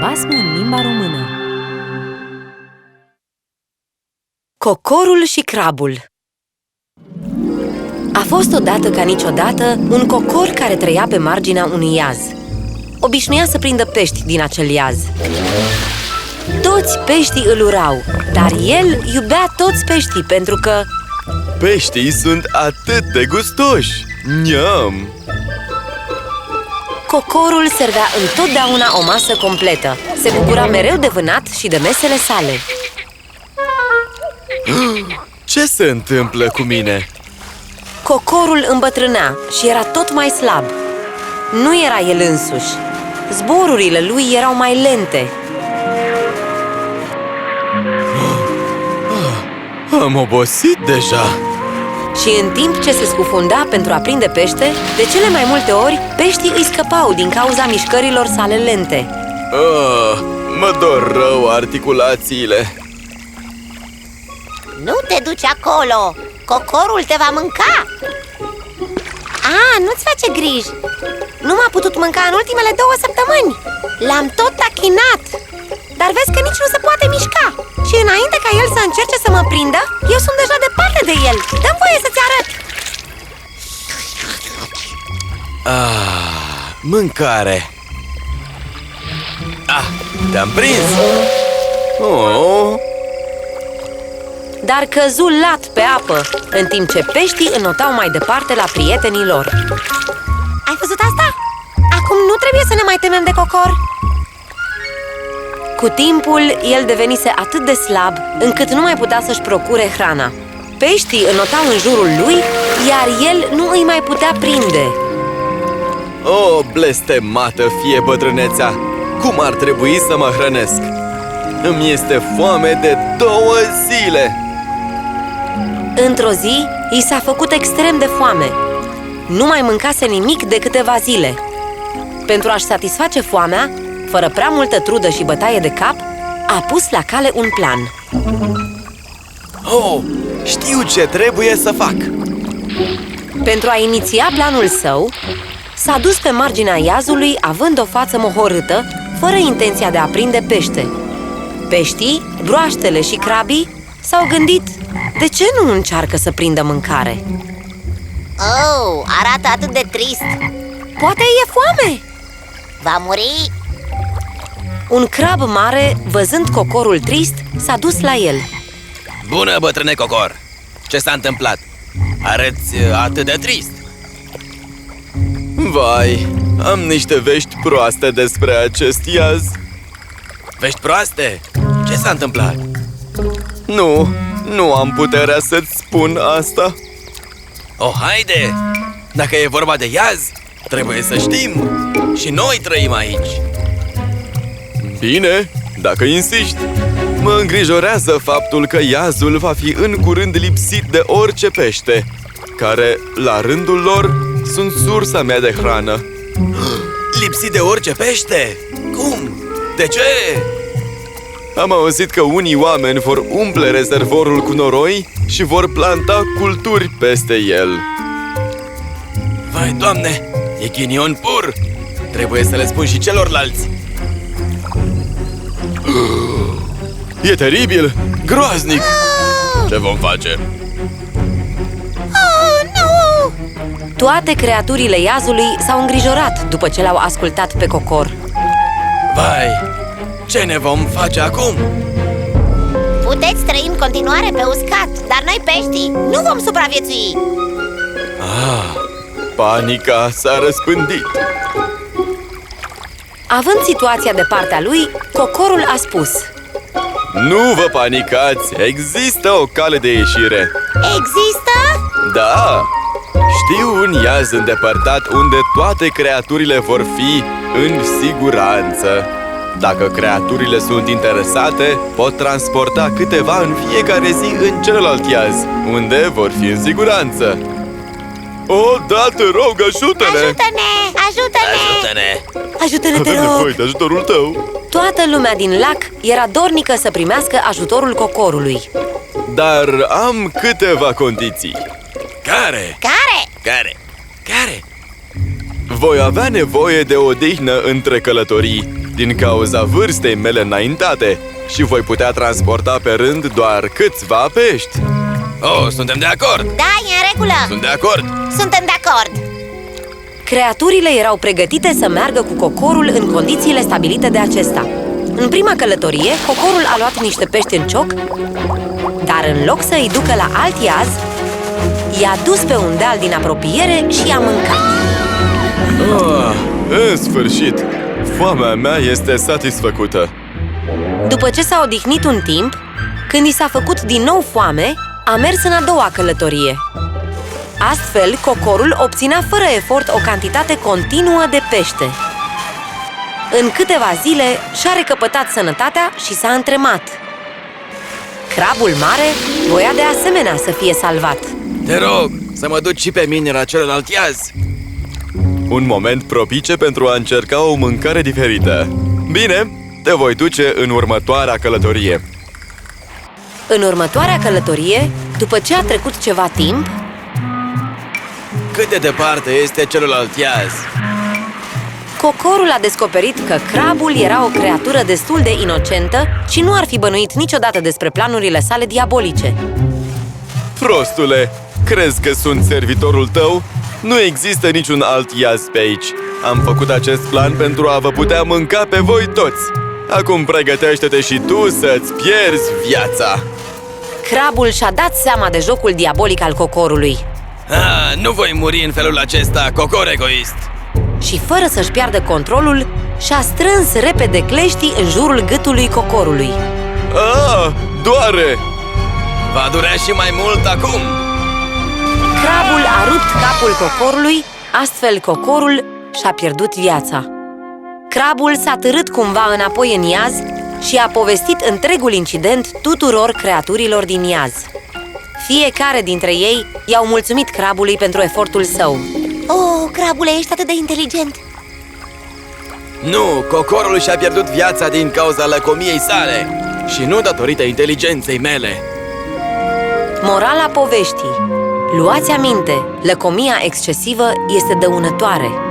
basme în limba română Cocorul și crabul A fost odată ca niciodată un cocor care trăia pe marginea unui iaz Obișnuia să prindă pești din acel iaz Toți peștii îl urau, dar el iubea toți peștii pentru că Peștii sunt atât de gustoși! Niam! Cocorul servea întotdeauna o masă completă. Se bucura mereu de vânat și de mesele sale. Ce se întâmplă cu mine? Cocorul îmbătrânea și era tot mai slab. Nu era el însuși. Zborurile lui erau mai lente. Am obosit deja! Și în timp ce se scufunda pentru a prinde pește De cele mai multe ori, peștii îi scăpau din cauza mișcărilor sale lente Ah, mă dor rău articulațiile Nu te duci acolo! Cocorul te va mânca! A, nu-ți face griji! Nu m-a putut mânca în ultimele două săptămâni L-am tot tachinat Dar vezi că nici nu se poate mișca Și înainte ca el să încerce să mă prindă Eu sunt deja departe de el. Dă-mi voie să-ți arăt. Ah, mâncare. Ah, te-am prins! Oh, Dar căzu lat pe apă În timp ce peștii înotau mai departe la prietenii lor. Ai văzut asta? Acum nu trebuie să ne mai temem de cocor Cu timpul, el devenise atât de slab încât nu mai putea să-și procure hrana Peștii înotau în jurul lui, iar el nu îi mai putea prinde oh, blestemată fie bătrânețea! Cum ar trebui să mă hrănesc? Îmi este foame de două zile! Într-o zi, i s-a făcut extrem de foame Nu mai mâncase nimic de câteva zile Pentru a-și satisface foamea, fără prea multă trudă și bătaie de cap A pus la cale un plan Oh, știu ce trebuie să fac! Pentru a iniția planul său, s-a dus pe marginea iazului având o față mohorâtă, fără intenția de a prinde pește. Peștii, broaștele și crabii s-au gândit de ce nu încearcă să prindă mâncare? Oh, arată atât de trist Poate e foame! Va muri? Un crab mare, văzând cocorul trist, s-a dus la el. Bună, bătrâne cocor! Ce s-a întâmplat? Arăți uh, atât de trist Vai, am niște vești proaste despre acest iaz Vești proaste? Ce s-a întâmplat? Nu, nu am puterea să-ți spun asta Oh, haide! Dacă e vorba de iaz, trebuie să știm Și noi trăim aici Bine, dacă insiști Mă îngrijorează faptul că iazul va fi în curând lipsit de orice pește Care, la rândul lor, sunt sursa mea de hrană Lipsit de orice pește? Cum? De ce? Am auzit că unii oameni vor umple rezervorul cu noroi și vor planta culturi peste el Vai, doamne, e ghinion pur! Trebuie să le spun și celorlalți E teribil! Groaznic! Ce vom face? Oh, nu! Toate creaturile iazului s-au îngrijorat după ce l-au ascultat pe cocor. Vai! Ce ne vom face acum? Puteți trăi în continuare pe uscat Dar noi peștii nu vom supraviețui Ah, panica s-a răspândit Având situația de partea lui, cocorul a spus Nu vă panicați! Există o cale de ieșire Există? Da! Știu un iaz îndepărtat unde toate creaturile vor fi în siguranță Dacă creaturile sunt interesate, pot transporta câteva în fiecare zi în celălalt iaz Unde vor fi în siguranță O, da, te rog, ajută-ne! Ajută-ne! Ajută-ne! Ajută-ne! Ajută-ne, te Avem rog! nevoie de ajutorul tău Toată lumea din lac era dornică să primească ajutorul cocorului Dar am câteva condiții Care? Care? Care? Care? Voi avea nevoie de odihnă între călătorii din cauza vârstei mele înaintate și voi putea transporta pe rând doar câțiva pești. Oh, suntem de acord! Da, e în regulă! Sunt de acord! Suntem de acord! Creaturile erau pregătite să meargă cu cocorul în condițiile stabilite de acesta. În prima călătorie, cocorul a luat niște pești în cioc, dar în loc să îi ducă la alt iaz, i-a dus pe un deal din apropiere și i-a mâncat. Ah, în sfârșit! Foamea mea este satisfăcută. După ce s-a odihnit un timp, când i s-a făcut din nou foame, a mers în a doua călătorie. Astfel, cocorul obținea fără efort o cantitate continuă de pește. În câteva zile și-a recăpătat sănătatea și s-a întremat. Crabul mare voia de asemenea să fie salvat. Te rog, să mă duci și pe mine la celălalt iaz! Un moment propice pentru a încerca o mâncare diferită. Bine, te voi duce în următoarea călătorie. În următoarea călătorie, după ce a trecut ceva timp, Cât de departe este celălalt iaz? Cocorul a descoperit că crabul era o creatură destul de inocentă și nu ar fi bănuit niciodată despre planurile sale diabolice. Prostule, crezi că sunt servitorul tău? Nu există niciun alt iaz pe aici. Am făcut acest plan pentru a vă putea mânca pe voi toți. Acum pregătește-te și tu să-ți pierzi viața. Crabul și-a dat seama de jocul diabolic al cocorului Ah, nu voi muri în felul acesta, cocor egoist! și, fără să-și piardă controlul, și-a strâns repede cleștii în jurul gâtului cocorului. Ah, doare! Va durea și mai mult acum! Crabul a rupt capul cocorului, astfel cocorul și-a pierdut viața. Crabul s-a târât cumva înapoi în iaz și a povestit întregul incident tuturor creaturilor din iaz. Fiecare dintre ei i-au mulțumit crabului pentru efortul său. Oh, crabule, ești atât de inteligent! Nu, cocorul și-a pierdut viața din cauza lăcomiei sale și nu datorită inteligenței mele. Morala poveștii Luați aminte, lăcomia excesivă este dăunătoare